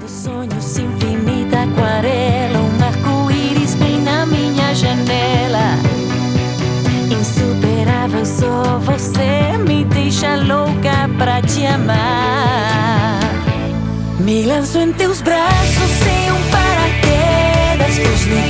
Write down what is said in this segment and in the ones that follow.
Dos sonhos infinita aquarela, um arco-íris bem na minha janela. Insuperável só você me deixa louca pra te amar. Me lanço em teus braços sem um paraquedas, pois no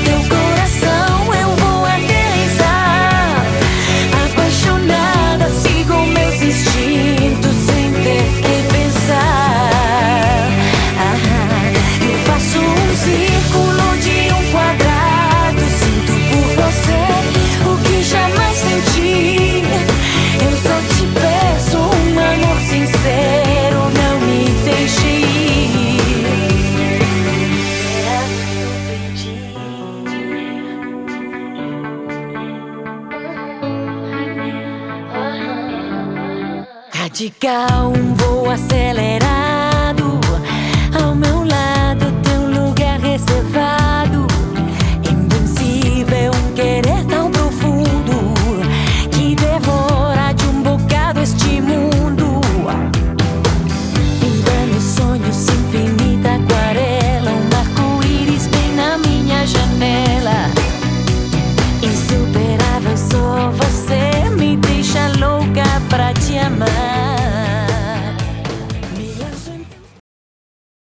Radical, voo acelerado.